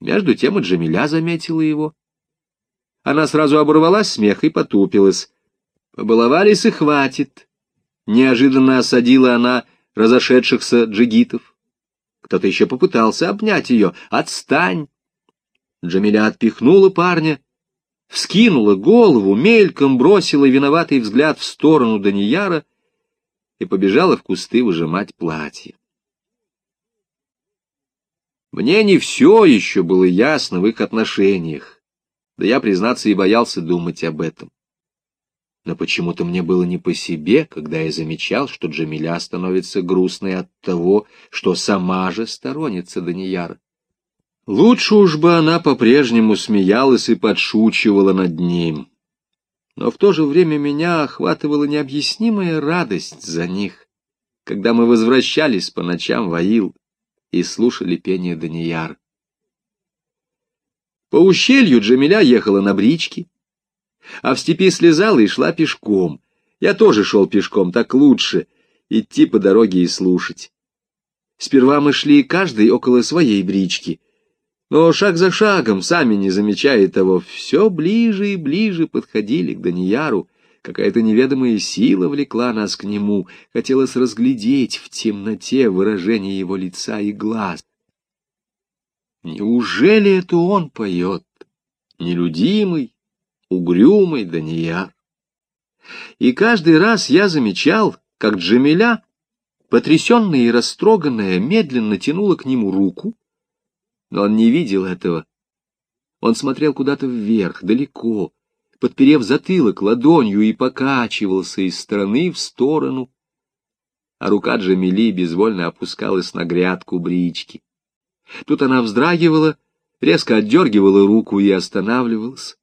Между тем и Джамиля заметила его. Она сразу оборвала смех и потупилась. «Побаловались и хватит!» Неожиданно осадила она разошедшихся джигитов. Кто-то еще попытался обнять ее. «Отстань!» Джамиля отпихнула парня, вскинула голову, мельком бросила виноватый взгляд в сторону Данияра и побежала в кусты выжимать платье. Мне не все еще было ясно в их отношениях, да я, признаться, и боялся думать об этом. Но почему-то мне было не по себе, когда я замечал, что Джамиля становится грустной от того, что сама же сторонится Данияра. Лучше уж бы она по-прежнему смеялась и подшучивала над ним. Но в то же время меня охватывала необъяснимая радость за них, когда мы возвращались по ночам в Аил и слушали пение Данияр. По ущелью Джамиля ехала на бричке, а в степи слезала и шла пешком. Я тоже шел пешком, так лучше, идти по дороге и слушать. Сперва мы шли каждый около своей брички, но шаг за шагом, сами не замечая того, все ближе и ближе подходили к Данияру, Какая-то неведомая сила влекла нас к нему, хотелось разглядеть в темноте выражение его лица и глаз. Неужели это он поет, нелюдимый, угрюмый Данияр? И каждый раз я замечал, как Джамиля, потрясенная и растроганная, медленно тянула к нему руку, но он не видел этого. Он смотрел куда-то вверх, далеко, подперев затылок ладонью, и покачивался из стороны в сторону, а рука Джамили безвольно опускалась на грядку брички. Тут она вздрагивала, резко отдергивала руку и останавливалась.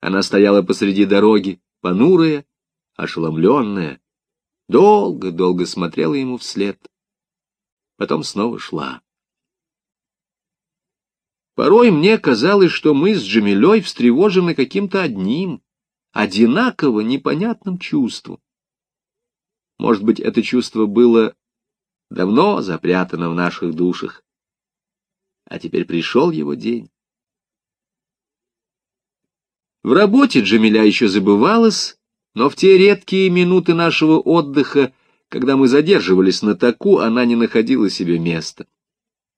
Она стояла посреди дороги, понурая, ошеломленная, долго-долго смотрела ему вслед. Потом снова шла. Порой мне казалось, что мы с Джамилей встревожены каким-то одним, одинаково непонятным чувством. Может быть, это чувство было давно запрятано в наших душах, а теперь пришел его день. В работе Джамиля еще забывалась, но в те редкие минуты нашего отдыха, когда мы задерживались на таку, она не находила себе места.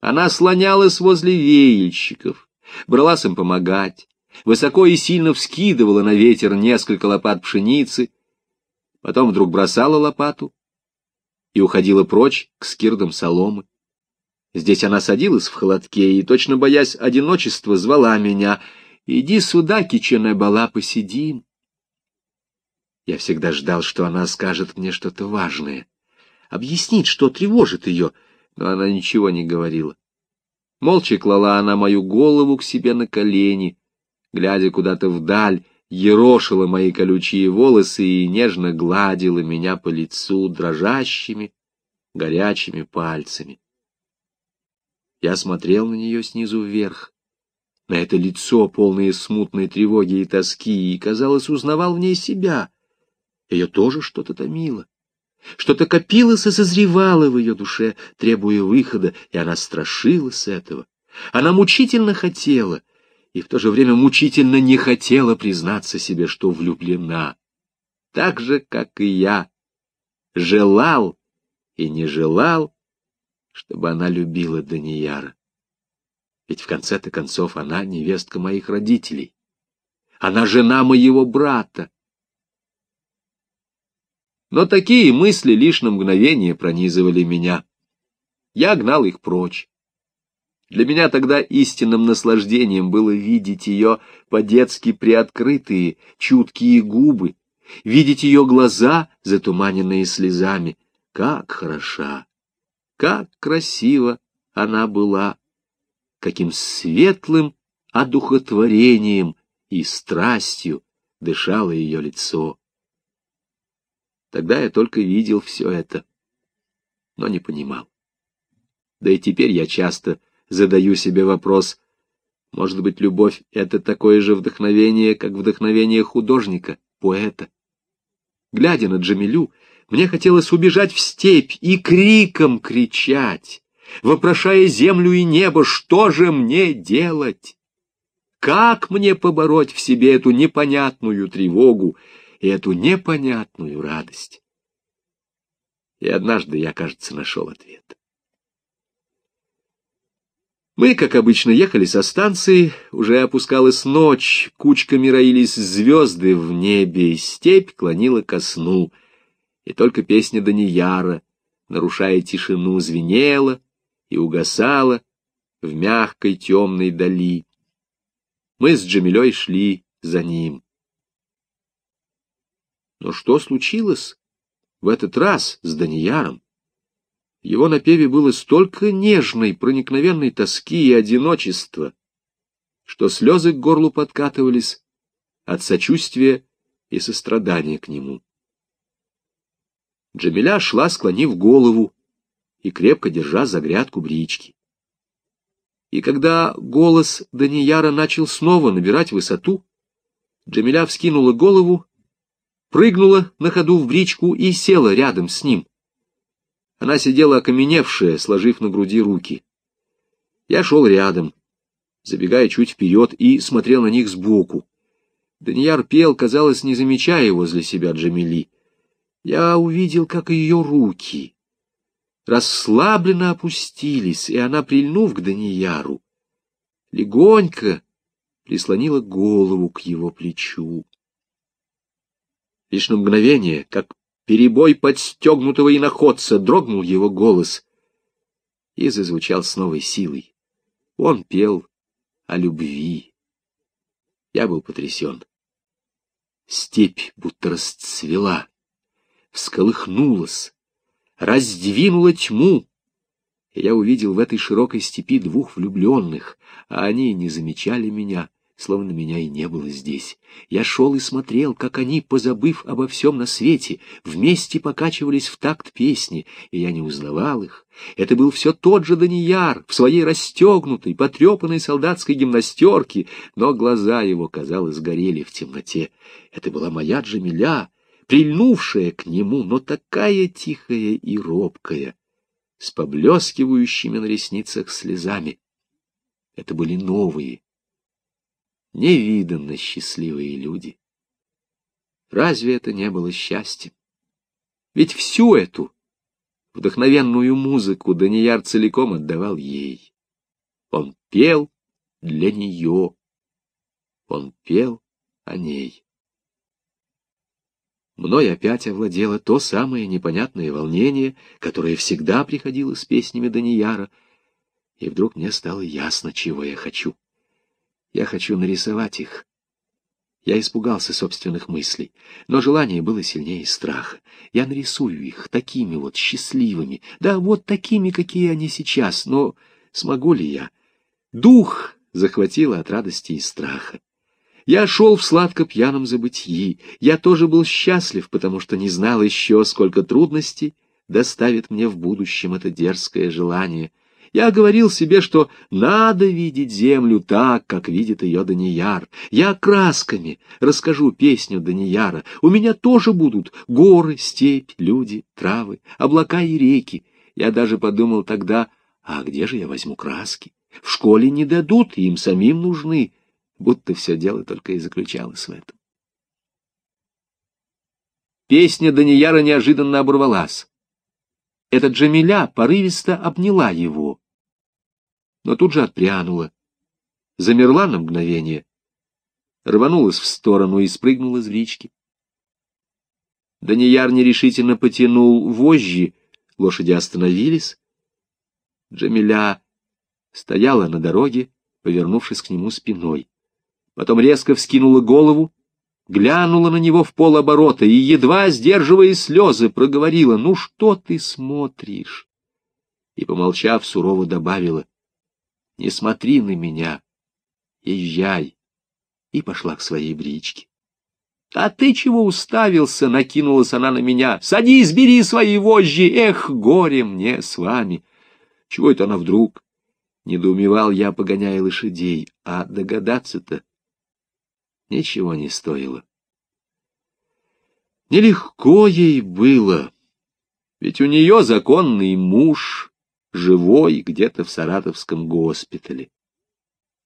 Она слонялась возле веяльщиков, бралась им помогать, высоко и сильно вскидывала на ветер несколько лопат пшеницы, потом вдруг бросала лопату и уходила прочь к скирдам соломы. Здесь она садилась в холодке и, точно боясь одиночества, звала меня «Иди сюда, киченая бала, посидим». Я всегда ждал, что она скажет мне что-то важное, объяснит, что тревожит ее — но она ничего не говорила. Молча клала она мою голову к себе на колени, глядя куда-то вдаль, ерошила мои колючие волосы и нежно гладила меня по лицу дрожащими, горячими пальцами. Я смотрел на нее снизу вверх, на это лицо, полное смутной тревоги и тоски, и, казалось, узнавал в ней себя. Ее тоже что-то томило. Что-то копилось и созревало в ее душе, требуя выхода, и она страшилась этого. Она мучительно хотела, и в то же время мучительно не хотела признаться себе, что влюблена. Так же, как и я. Желал и не желал, чтобы она любила Данияра. Ведь в конце-то концов она невестка моих родителей. Она жена моего брата. Но такие мысли лишь на мгновение пронизывали меня. Я гнал их прочь. Для меня тогда истинным наслаждением было видеть ее по-детски приоткрытые, чуткие губы, видеть ее глаза, затуманенные слезами. Как хороша! Как красиво она была! Каким светлым одухотворением и страстью дышало ее лицо! Тогда я только видел все это, но не понимал. Да и теперь я часто задаю себе вопрос, может быть, любовь — это такое же вдохновение, как вдохновение художника, поэта. Глядя на Джамилю, мне хотелось убежать в степь и криком кричать, вопрошая землю и небо, что же мне делать? Как мне побороть в себе эту непонятную тревогу, и эту непонятную радость. И однажды я, кажется, нашел ответ. Мы, как обычно, ехали со станции, уже опускалась ночь, кучками роились звезды в небе, и степь клонила ко сну, и только песня Данияра, нарушая тишину, звенела и угасала в мягкой темной дали. Мы с Джамилей шли за ним. Но что случилось в этот раз с Данияром? В его напеве было столько нежной, проникновенной тоски и одиночества, что слезы к горлу подкатывались от сочувствия и сострадания к нему. Джамиля шла, склонив голову и крепко держа за грядку брички. И когда голос Данияра начал снова набирать высоту, Джамиля вскинула голову прыгнула на ходу в бричку и села рядом с ним. Она сидела окаменевшая, сложив на груди руки. Я шел рядом, забегая чуть вперед и смотрел на них сбоку. Данияр пел, казалось, не замечая возле себя Джамили. Я увидел, как ее руки расслабленно опустились, и она, прильнув к Данияру, легонько прислонила голову к его плечу. Лишь на мгновение, как перебой подстегнутого иноходца, дрогнул его голос и зазвучал с новой силой. Он пел о любви. Я был потрясен. Степь будто расцвела, всколыхнулась, раздвинула тьму, я увидел в этой широкой степи двух влюбленных, а они не замечали меня — словно меня и не было здесь. Я шел и смотрел, как они, позабыв обо всем на свете, вместе покачивались в такт песни, и я не узнавал их. Это был все тот же Данияр, в своей расстегнутой, потрепанной солдатской гимнастерке, но глаза его, казалось, горели в темноте. Это была моя Джамиля, прильнувшая к нему, но такая тихая и робкая, с поблескивающими на ресницах слезами. Это были новые, невиданно счастливые люди. Разве это не было счастьем? Ведь всю эту вдохновенную музыку Данияр целиком отдавал ей. Он пел для нее. Он пел о ней. Мной опять овладело то самое непонятное волнение, которое всегда приходило с песнями Данияра, и вдруг мне стало ясно, чего я хочу. Я хочу нарисовать их. Я испугался собственных мыслей, но желание было сильнее страха. Я нарисую их такими вот счастливыми, да вот такими, какие они сейчас, но смогу ли я? Дух захватило от радости и страха. Я шел в сладко пьяном забытии. Я тоже был счастлив, потому что не знал еще, сколько трудностей доставит мне в будущем это дерзкое желание — я говорил себе, что надо видеть землю так, как видит ее Данияр. Я красками расскажу песню Данияра. У меня тоже будут горы, степь, люди, травы, облака и реки. Я даже подумал тогда, а где же я возьму краски? В школе не дадут, им самим нужны. Будто все дело только и заключалось в этом. Песня Данияра неожиданно оборвалась эта Джамиля порывисто обняла его, но тут же отпрянула, замерла на мгновение, рванулась в сторону и спрыгнула из речки. Данияр нерешительно потянул вожжи, лошади остановились. Джамиля стояла на дороге, повернувшись к нему спиной. Потом резко вскинула голову, глянула на него в полоборота и, едва сдерживая слезы, проговорила «Ну что ты смотришь?» и, помолчав, сурово добавила «Не смотри на меня, езжай!» и пошла к своей бричке. «А ты чего уставился?» — накинулась она на меня. «Садись, бери свои вожжи! Эх, горе мне с вами!» «Чего это она вдруг?» Недоумевал я, погоняя лошадей. «А догадаться-то ничего не стоило. Нелегко ей было, ведь у нее законный муж, живой где-то в саратовском госпитале.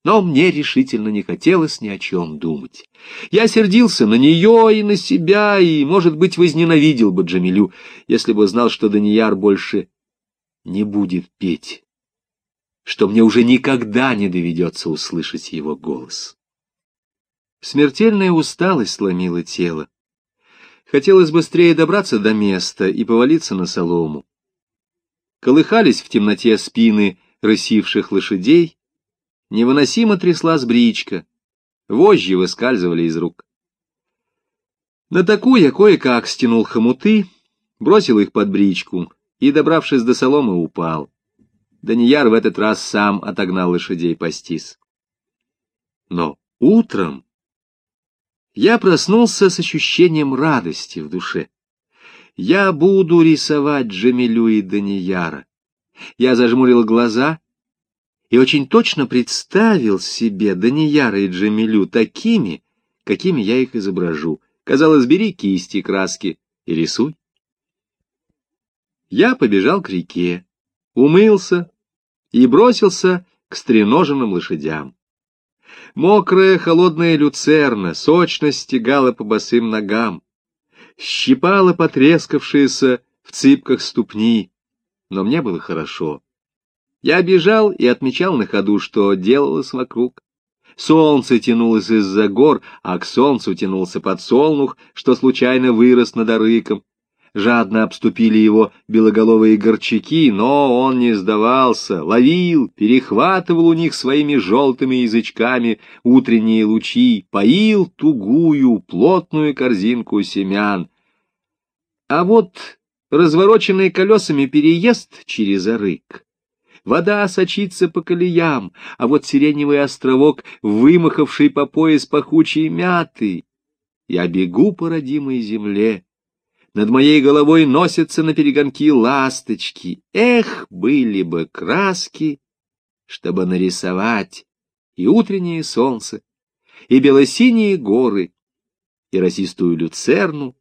Но мне решительно не хотелось ни о чем думать. Я сердился на нее и на себя, и, может быть, возненавидел бы Джамилю, если бы знал, что Данияр больше не будет петь, что мне уже никогда не доведется услышать его голос. Смертельная усталость ломила тело. Хотелось быстрее добраться до места и повалиться на солому. Колыхались в темноте спины рысивших лошадей, невыносимо трясла сбричка, вожжи выскальзывали из рук. На такую я кое-как стянул хомуты, бросил их под бричку и, добравшись до соломы, упал. Данияр в этот раз сам отогнал лошадей пастись. Но утром я проснулся с ощущением радости в душе. Я буду рисовать Джамилю и Данияра. Я зажмурил глаза и очень точно представил себе Данияра и Джамилю такими, какими я их изображу. Казалось, бери кисти, краски и рисуй. Я побежал к реке, умылся и бросился к стреноженным лошадям. Мокрая холодная люцерна сочно стегала по босым ногам, щипала потрескавшиеся в цыпках ступни, но мне было хорошо. Я бежал и отмечал на ходу, что делалось вокруг. Солнце тянулось из-за гор, а к солнцу тянулся подсолнух, что случайно вырос над Арыком жадно обступили его белоголовые горчаки, но он не сдавался, ловил, перехватывал у них своими желтыми язычками утренние лучи, поил тугую, плотную корзинку семян. А вот развороченный колесами переезд через орык, вода сочится по колеям, а вот сиреневый островок, вымахавший по пояс пахучей мяты. Я бегу по родимой земле, над моей головой носятся на перегонки ласточки. Эх, были бы краски, чтобы нарисовать и утреннее солнце, и белосиние горы, и росистую люцерну,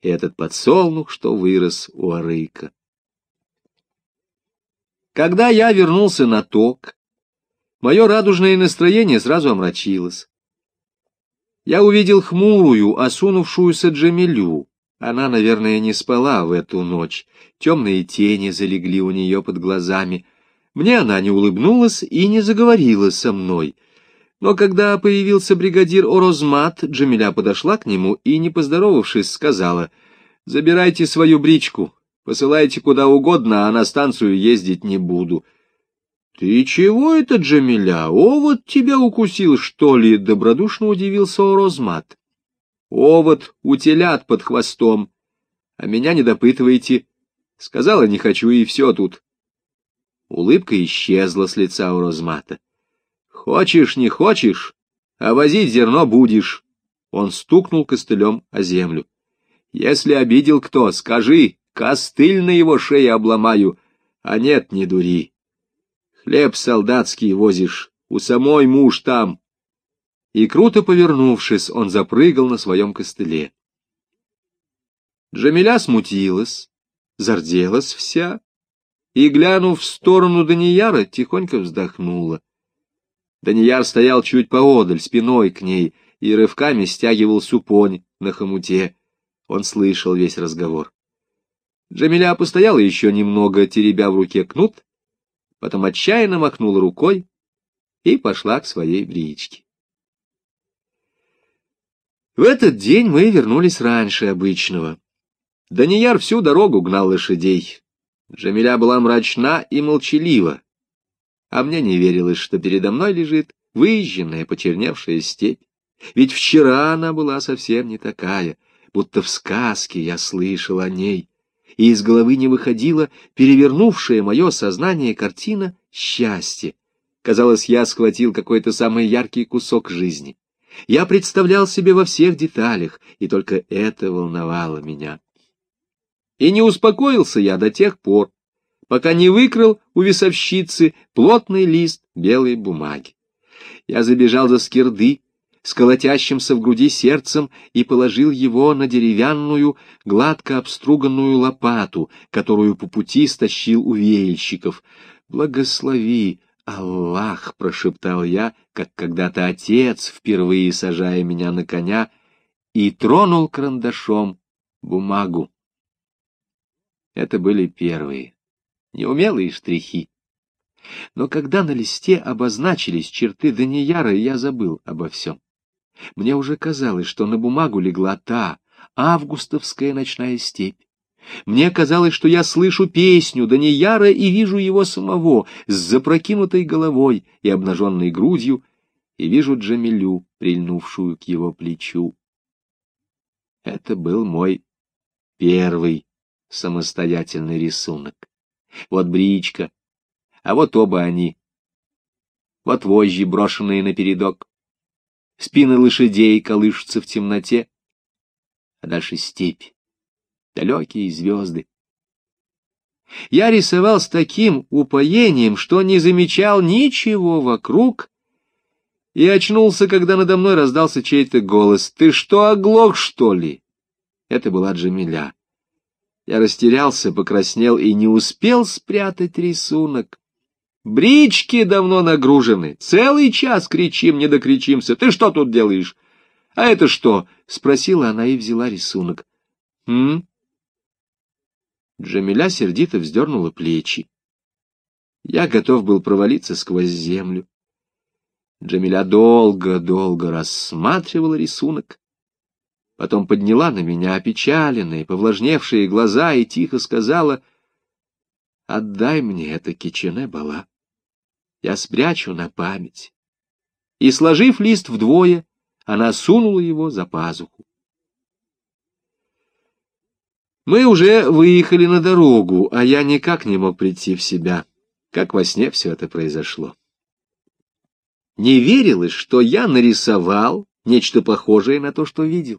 и этот подсолнух, что вырос у арыка. Когда я вернулся на ток, мое радужное настроение сразу омрачилось. Я увидел хмурую, осунувшуюся Джамилю, она, наверное, не спала в эту ночь. Темные тени залегли у нее под глазами. Мне она не улыбнулась и не заговорила со мной. Но когда появился бригадир Орозмат, Джамиля подошла к нему и, не поздоровавшись, сказала, «Забирайте свою бричку, посылайте куда угодно, а на станцию ездить не буду». «Ты чего это, Джамиля? О, вот тебя укусил, что ли?» — добродушно удивился Орозмат. Овод у телят под хвостом. А меня не допытывайте. Сказала, не хочу, и все тут. Улыбка исчезла с лица у Розмата. Хочешь, не хочешь, а возить зерно будешь. Он стукнул костылем о землю. Если обидел кто, скажи, костыль на его шее обломаю. А нет, не дури. Хлеб солдатский возишь, у самой муж там, и, круто повернувшись, он запрыгал на своем костыле. Джамиля смутилась, зарделась вся и, глянув в сторону Данияра, тихонько вздохнула. Данияр стоял чуть поодаль, спиной к ней, и рывками стягивал супонь на хомуте. Он слышал весь разговор. Джамиля постояла еще немного, теребя в руке кнут, потом отчаянно махнула рукой и пошла к своей бричке. В этот день мы вернулись раньше обычного. Данияр всю дорогу гнал лошадей. Джамиля была мрачна и молчалива. А мне не верилось, что передо мной лежит выжженная, почерневшая степь. Ведь вчера она была совсем не такая, будто в сказке я слышал о ней. И из головы не выходила перевернувшая мое сознание картина счастья. Казалось, я схватил какой-то самый яркий кусок жизни. Я представлял себе во всех деталях, и только это волновало меня. И не успокоился я до тех пор, пока не выкрал у весовщицы плотный лист белой бумаги. Я забежал за скирды с в груди сердцем и положил его на деревянную, гладко обструганную лопату, которую по пути стащил у веельщиков. «Благослови!» «Аллах!» — прошептал я, как когда-то отец, впервые сажая меня на коня, и тронул карандашом бумагу. Это были первые, неумелые штрихи. Но когда на листе обозначились черты Данияра, я забыл обо всем. Мне уже казалось, что на бумагу легла та августовская ночная степь, мне казалось, что я слышу песню Данияра и вижу его самого с запрокинутой головой и обнаженной грудью, и вижу Джамилю, прильнувшую к его плечу. Это был мой первый самостоятельный рисунок. Вот бричка, а вот оба они. Вот вожжи, брошенные на передок. Спины лошадей колышутся в темноте, а дальше степь далекие звезды. Я рисовал с таким упоением, что не замечал ничего вокруг, и очнулся, когда надо мной раздался чей-то голос. «Ты что, оглох, что ли?» Это была Джамиля. Я растерялся, покраснел и не успел спрятать рисунок. Брички давно нагружены. Целый час кричим, не докричимся. Ты что тут делаешь? А это что? Спросила она и взяла рисунок. М? Джамиля сердито вздернула плечи. Я готов был провалиться сквозь землю. Джамиля долго-долго рассматривала рисунок. Потом подняла на меня опечаленные, повлажневшие глаза и тихо сказала, «Отдай мне это кичене-бала. Я спрячу на память». И, сложив лист вдвое, она сунула его за пазуху. Мы уже выехали на дорогу, а я никак не мог прийти в себя. Как во сне все это произошло. Не верилось, что я нарисовал нечто похожее на то, что видел.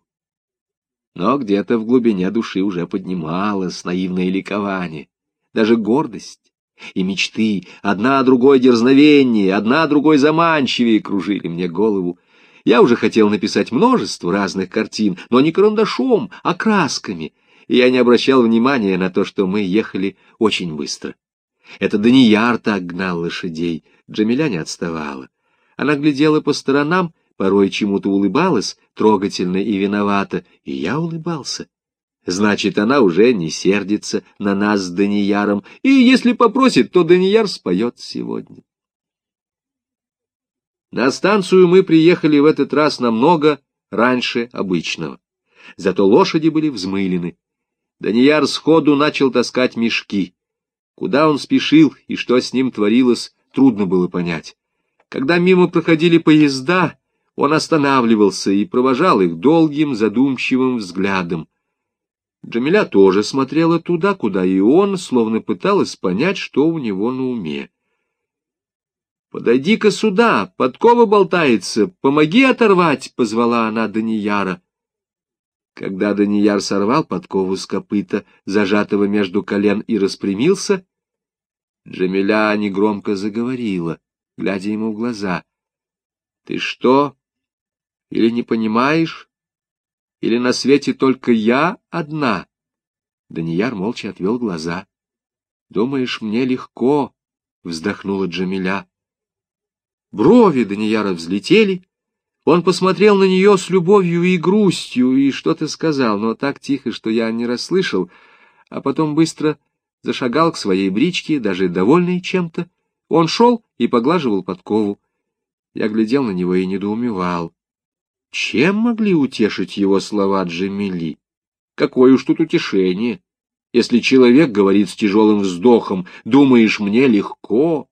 Но где-то в глубине души уже поднималось наивное ликование, даже гордость и мечты, одна другой дерзновеннее, одна другой заманчивее кружили мне голову. Я уже хотел написать множество разных картин, но не карандашом, а красками — и я не обращал внимания на то, что мы ехали очень быстро. Это Данияр так гнал лошадей, Джамиля не отставала. Она глядела по сторонам, порой чему-то улыбалась, трогательно и виновата, и я улыбался. Значит, она уже не сердится на нас с Данияром, и если попросит, то Данияр споет сегодня. На станцию мы приехали в этот раз намного раньше обычного. Зато лошади были взмылены. Данияр сходу начал таскать мешки. Куда он спешил и что с ним творилось, трудно было понять. Когда мимо проходили поезда, он останавливался и провожал их долгим задумчивым взглядом. Джамиля тоже смотрела туда, куда и он, словно пыталась понять, что у него на уме. «Подойди-ка сюда, подкова болтается, помоги оторвать!» — позвала она Данияра. Когда Данияр сорвал подкову с копыта, зажатого между колен, и распрямился, Джамиля негромко заговорила, глядя ему в глаза. — Ты что, или не понимаешь? Или на свете только я одна? Данияр молча отвел глаза. — Думаешь, мне легко? — вздохнула Джамиля. Брови Данияра взлетели, он посмотрел на нее с любовью и грустью и что-то сказал, но так тихо, что я не расслышал, а потом быстро зашагал к своей бричке, даже довольный чем-то. Он шел и поглаживал подкову. Я глядел на него и недоумевал. Чем могли утешить его слова Джамили? Какое уж тут утешение! Если человек говорит с тяжелым вздохом, думаешь, мне легко,